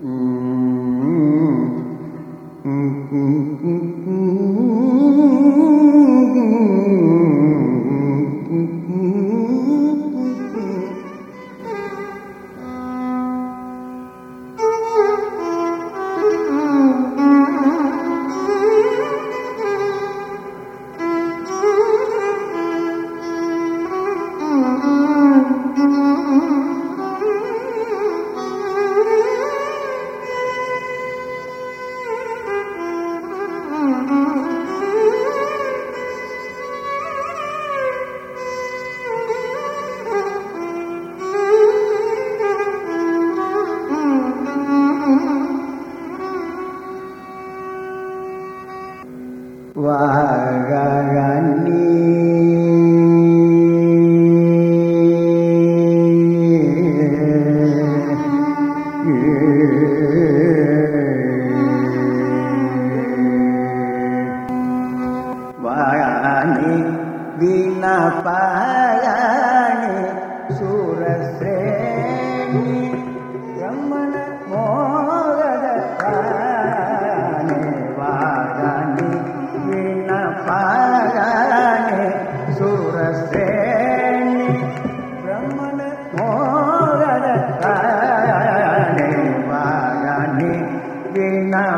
Mm-hmm. Wahaga.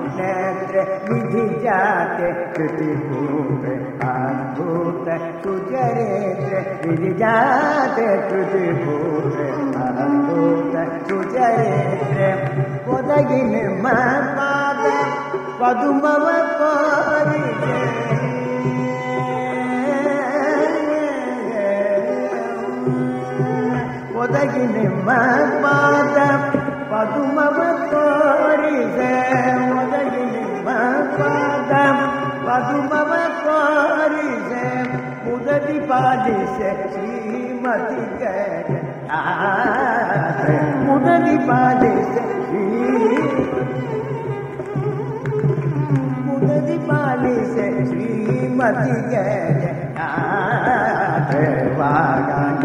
ಸುನೇತ್ರೆ ವಿಧಿ ಜಾತೆ ಕೃತಿ ಭೂತೆ ಅದ್ಭುತ ಸುಚರಿತ್ರೆ ವಿಧಿ ಜಾತೆ ಕೃತಿ ಭೂತೆ ಅದ್ಭುತ ಸುಚರಿತ್ರೆ ಒದಗಿ ನಿಮ್ಮ ಪಾದ ಪದುಮವ ಕೋರಿದೆ ಒದಗಿ ನಿಮ್ಮ முரளிபாலி சக்திமதி முரளிபாலி சக்தி முரளிபாலி சக்திமதி வாகான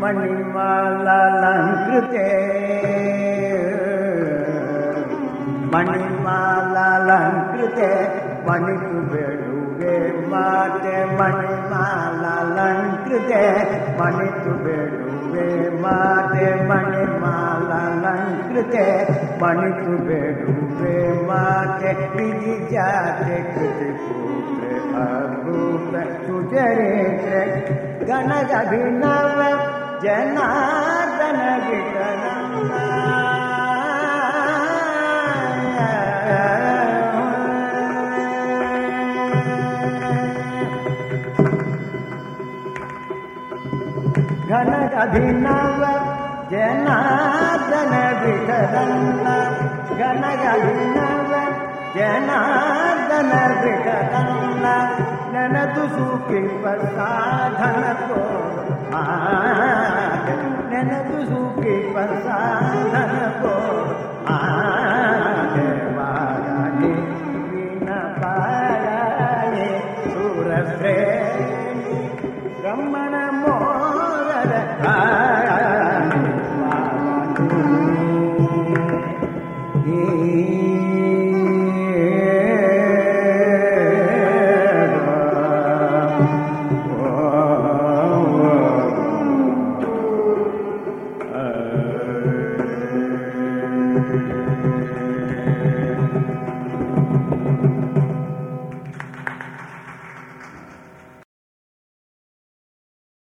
मणिमालालङ्कृते मणिमालालङ्कृते मणिकुबेडुगे माते। मणिमालालङ्कृते मणिकुबेडुगे माते। मणिमालालङ्कृते मणिकुबेडुगे माते। विजिजाते कृतिपुत्र अरूप सुचरित्र गणगभिनव जनार्दन तन गिगन अभिनव जनार्दन तनविगरम् घन अभिनव नर्द नन त सुखी प्रसाधन को ननखी प्रसाधन को Música